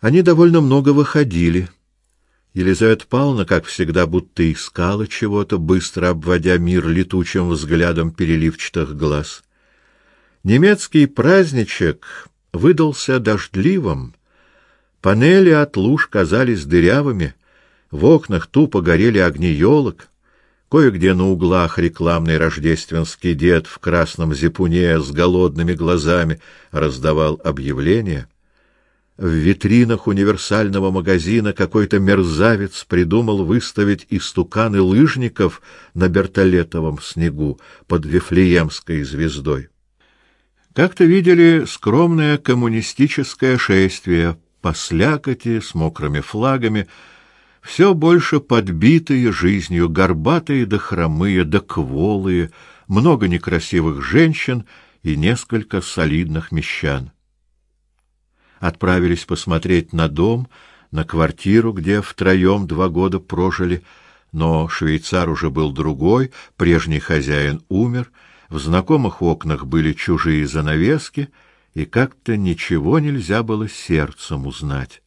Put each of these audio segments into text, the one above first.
Они довольно много выходили. Елизавета Павловна, как всегда, будто искала чего-то, быстро обводя мир летучим взглядом переливчатых глаз. Немецкий праздничек выдался дождливым. Панели от луж казались дырявыми, в окнах тупо горели огни елок. Кое-где на углах рекламный рождественский дед в красном зипуне с голодными глазами раздавал объявления. В витринах универсального магазина какой-то мерзавец придумал выставить истуканы лыжников на бертолетовом снегу под Вифлеемской звездой. Как-то видели скромное коммунистическое шествие по слякоти с мокрыми флагами, все больше подбитые жизнью, горбатые да хромые да кволые, много некрасивых женщин и несколько солидных мещан. Отправились посмотреть на дом, на квартиру, где втроем два года прожили, но швейцар уже был другой, прежний хозяин умер, в знакомых окнах были чужие занавески, и как-то ничего нельзя было сердцем узнать.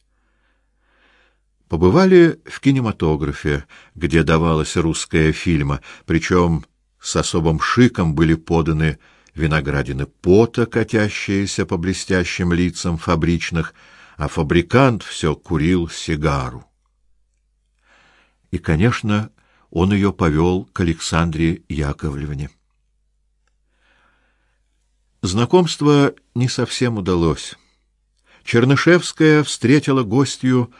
Побывали в кинематографе, где давалась русская фильма, причем с особым шиком были поданы виноградины пота, катящиеся по блестящим лицам фабричных, а фабрикант все курил сигару. И, конечно, он ее повел к Александре Яковлевне. Знакомство не совсем удалось. Чернышевская встретила гостью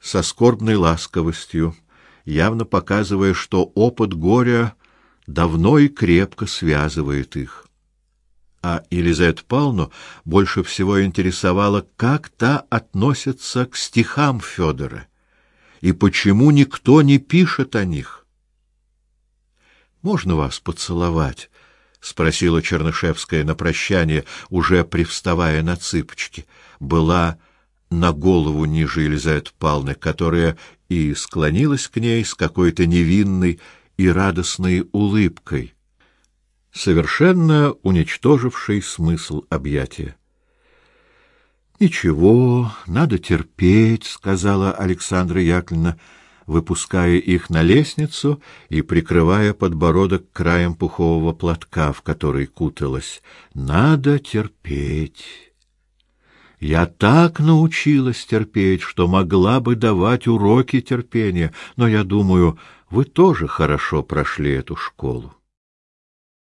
со скорбной ласковостью, явно показывая, что опыт горя давно и крепко связывает их. А Елизавету Павловну больше всего интересовало, как та относится к стихам Федора и почему никто не пишет о них. «Можно вас поцеловать?» — спросила Чернышевская на прощание, уже привставая на цыпочки. Была на голову ниже Елизаветы Павловны, которая и склонилась к ней с какой-то невинной и радостной улыбкой, совершенно уничтожившей смысл объятия. Ничего, надо терпеть, сказала Александра Яковлевна, выпуская их на лестницу и прикрывая подбородок краем пухового платка, в который куталась. Надо терпеть. Я так научилась терпеть, что могла бы давать уроки терпения, но я думаю, вы тоже хорошо прошли эту школу.